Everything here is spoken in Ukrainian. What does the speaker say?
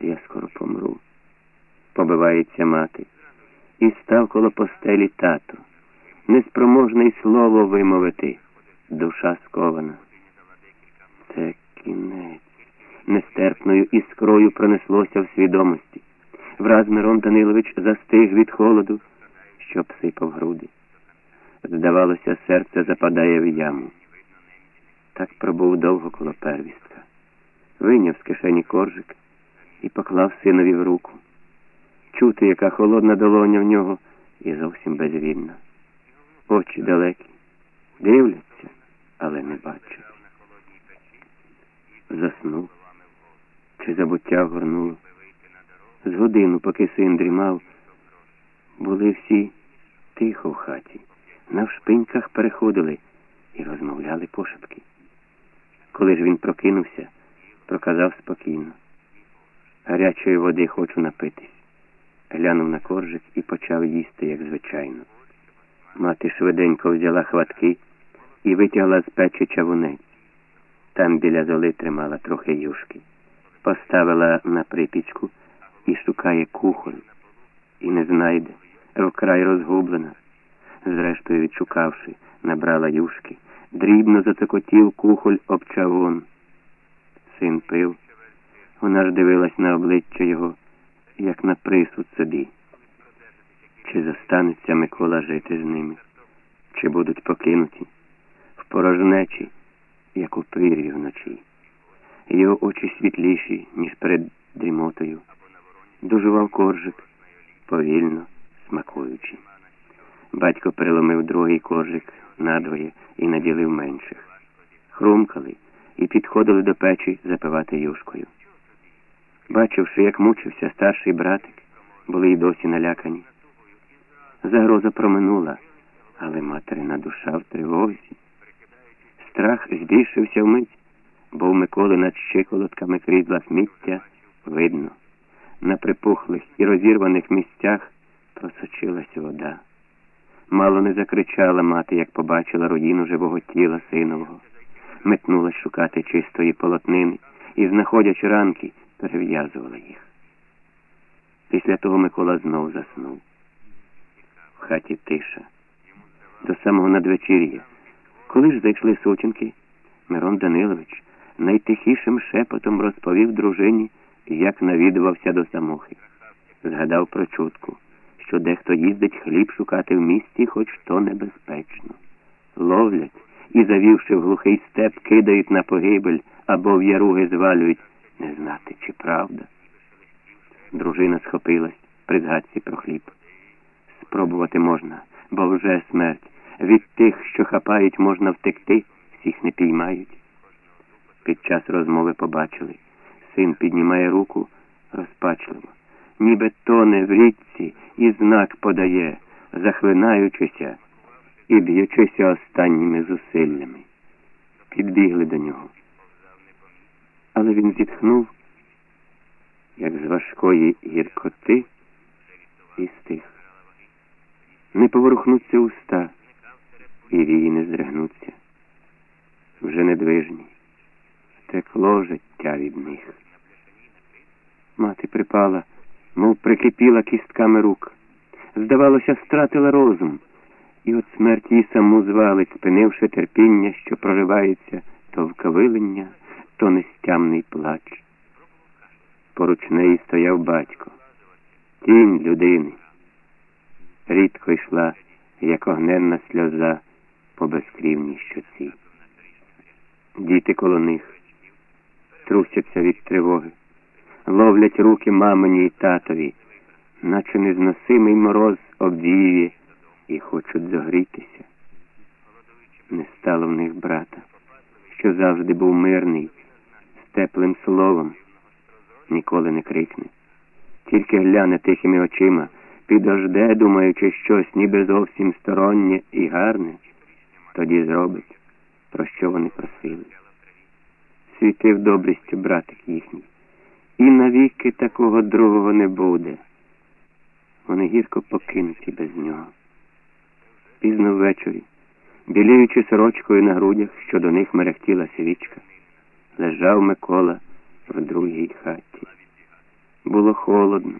Я скоро помру. Побивається мати. І став коло постелі тато, неспроможний слово вимовити. Душа скована. Це кінець. Нестерпною іскрою пронеслося в свідомості. Враз Мирон Данилович застиг від холоду, що псипав груди. Здавалося, серце западає в яму. Так пробув довго коло первістка. Вийняв з кишені коржик і поклав синові в руку. Чути, яка холодна долоня в нього, і зовсім безвільна. Очі далекі, дивляться, але не бачать. Заснув, чи забуття вгорнуло. З годину, поки син дрімав, були всі тихо в хаті, навшпиньках переходили і розмовляли пошепки. Коли ж він прокинувся, проказав спокійно. Гарячої води хочу напитись. Глянув на коржик і почав їсти, як звичайно. Мати швиденько взяла хватки і витягла з печі чавунець. Там біля золи тримала трохи юшки. Поставила на припічку і шукає кухоль. І не знайде, вкрай розгублена. Зрештою, відшукавши, набрала юшки, дрібно зацокотів кухоль об чавун. Син пив. Вона ж дивилась на обличчя його, як на присуд собі. Чи зостанеться Микола жити з ними, чи будуть покинуті в порожнечі, як у пирі вночі. Його очі світліші, ніж перед дрімотою. Дожував коржик, повільно, смакуючи. Батько переломив другий коржик надвоє і наділив менших. Хрумкали і підходили до печі запивати юшкою. Бачивши, як мучився старший братик, були й досі налякані. Загроза проминула, але материна душа в тривозі. Страх збільшився вмить, бо в Миколи над щиколотками крізь лахміття видно. На припухлих і розірваних місцях просочилась вода. Мало не закричала мати, як побачила руїну живого тіла синового. Метнулась шукати чистої полотнини і, знаходячи ранки, перев'язувала їх. Після того Микола знов заснув. В хаті тиша. До самого надвечір'я. Коли ж зайшли сутінки, Мирон Данилович найтихішим шепотом розповів дружині, як навідувався до самохи. Згадав про чутку, що дехто їздить хліб шукати в місті, хоч то небезпечно. Ловлять і, завівши в глухий степ, кидають на погибель або в яруги звалюють, не знати, чи правда. Дружина схопилась при згадці про хліб. Спробувати можна, бо вже смерть. Від тих, що хапають, можна втекти, всіх не піймають. Під час розмови побачили. Син піднімає руку розпачливо, ніби тоне в річці і знак подає, захлинаючися і б'ючися останніми зусиллями. Підбігли до нього. Але він зітхнув, як з важкої гіркоти, і стих. Не поворухнуться уста, і вії не здригнуться. Вже недвижні. Текло життя від них. Мати припала, мов прикипіла кістками рук. Здавалося, стратила розум, і от смерть її саму звалить, спинивши терпіння, що проривається то вкавилення, то нестямний плач. Поруч неї стояв батько, тінь людини. Рідко йшла, як огненна сльоза по безкрівній щоці. Діти коло них трусяться від тривоги, ловлять руки мамині й татові, наче незносимий мороз обдіює і хочуть загрітися. Не стало в них брата, що завжди був мирний, теплим словом, ніколи не крикне, тільки гляне тихими очима, підожде, думаючи щось, ніби зовсім стороннє і гарне, тоді зробить, про що вони просили. Світив добрістю братик їхній, і навіки такого другого не буде. Вони гірко покинуті без нього. Пізно ввечері, біліючи сорочкою на грудях, що до них мерехтіла свічка, лежав Микола в другій хаті. було холодно.